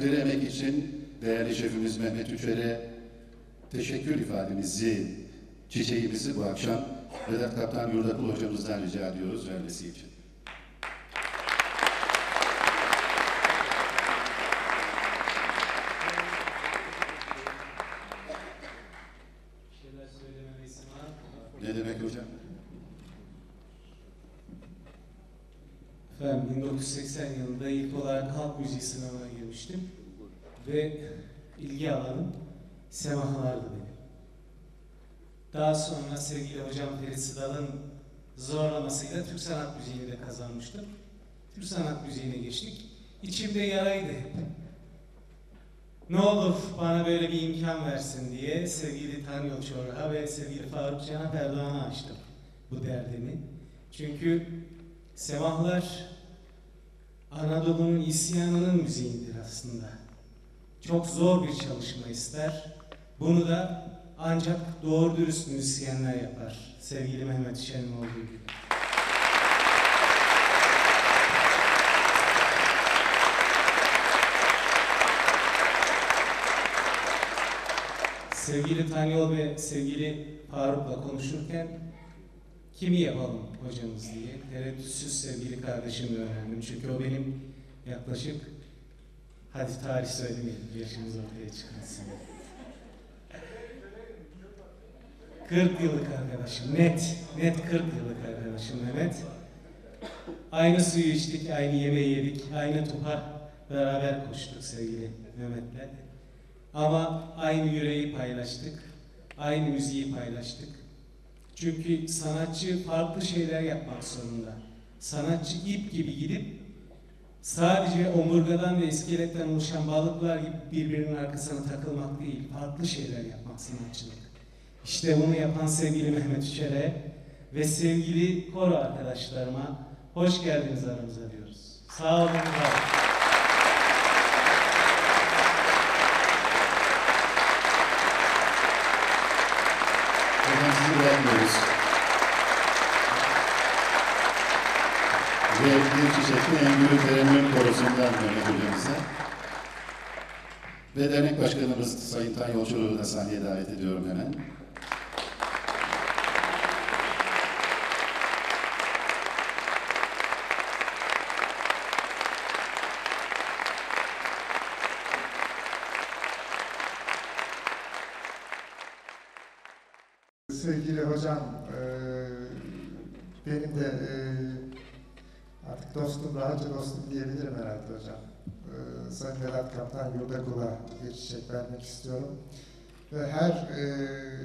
Verdikleri emek için değerli şefimiz Mehmet Üçer'e teşekkür ifademizi, çiçeğimizi bu akşam Vedat Kaptan Yurdakul hocamızdan rica ediyoruz vermesi için. Ne demek hocam? Efendim 1980 yılında ilk olarak halk müziği sınavına girmiştim ve ilgi alanım semahalardı benim. Daha sonra sevgili hocam Ferit Sıdal'ın zorlamasıyla Türk sanat müziğini de kazanmıştım. Türk sanat müziğine geçtik. İçimde yaraydı hep. Ne olur bana böyle bir imkan versin diye sevgili Tanyol Çorha ve sevgili Faruk Can Erdoğan'a açtım bu derdimi. Çünkü Semahlar Anadolu'nun isyanının müziğidir aslında. Çok zor bir çalışma ister. Bunu da ancak doğru dürüst müzisyenler yapar. Sevgili Mehmet Şen'in olduğu gibi. Sevgili Tanyol ve sevgili Faruk'la konuşurken kimi yapalım hocamız diye tereddütsüz sevgili kardeşimle öğrendim. Çünkü o benim yaklaşık hadi tarih söylemeyelim yaşımız ortaya çıkmasın. 40 yıllık arkadaşım net net 40 yıllık arkadaşım Mehmet. Aynı suyu içtik, aynı yemeği yedik, aynı tuha beraber koştuk sevgili Mehmet'le. Ama aynı yüreği paylaştık, aynı müziği paylaştık. Çünkü sanatçı farklı şeyler yapmak zorunda. Sanatçı ip gibi gidip sadece omurgadan ve iskeletten oluşan balıklar gibi birbirinin arkasına takılmak değil, farklı şeyler yapmak sanatçılık. İşte bunu yapan sevgili Mehmet Üçer'e ve sevgili koro arkadaşlarıma hoş geldiniz aramıza diyoruz. Sağ olun, var olun. Hocam bırakmıyoruz. Ve bir çiçekli en büyük terennüm korosundan Mehmet hocamıza. Ve dernek başkanımız Sayın Tan Yolculuğu da sahneye davet ediyorum hemen. Sevgili hocam, eee, benim de eee, artık dostum, rahatça dostum diyebilirim herhalde hocam. Eee Sayın Vedat Kaptan Yurdakul'a bir çiçek vermek istiyorum. Ve her eee,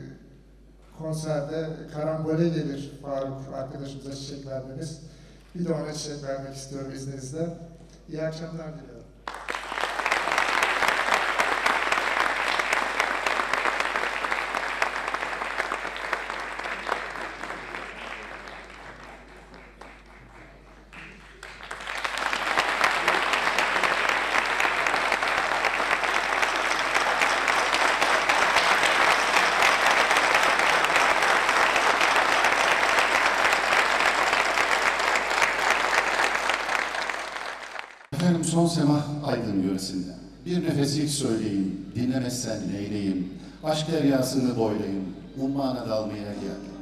konserde karambole gelir Faruk arkadaşımıza çiçek vermemiz. Bir de ona çiçek vermek istiyorum izninizle. İyi akşamlar diliyorum. Efendim son semah Aydın yöresinde. Bir nefeslik söyleyeyim, dinlemezsen neyleyim, aşk deryasını boylayayım, ummana dalmaya geldim.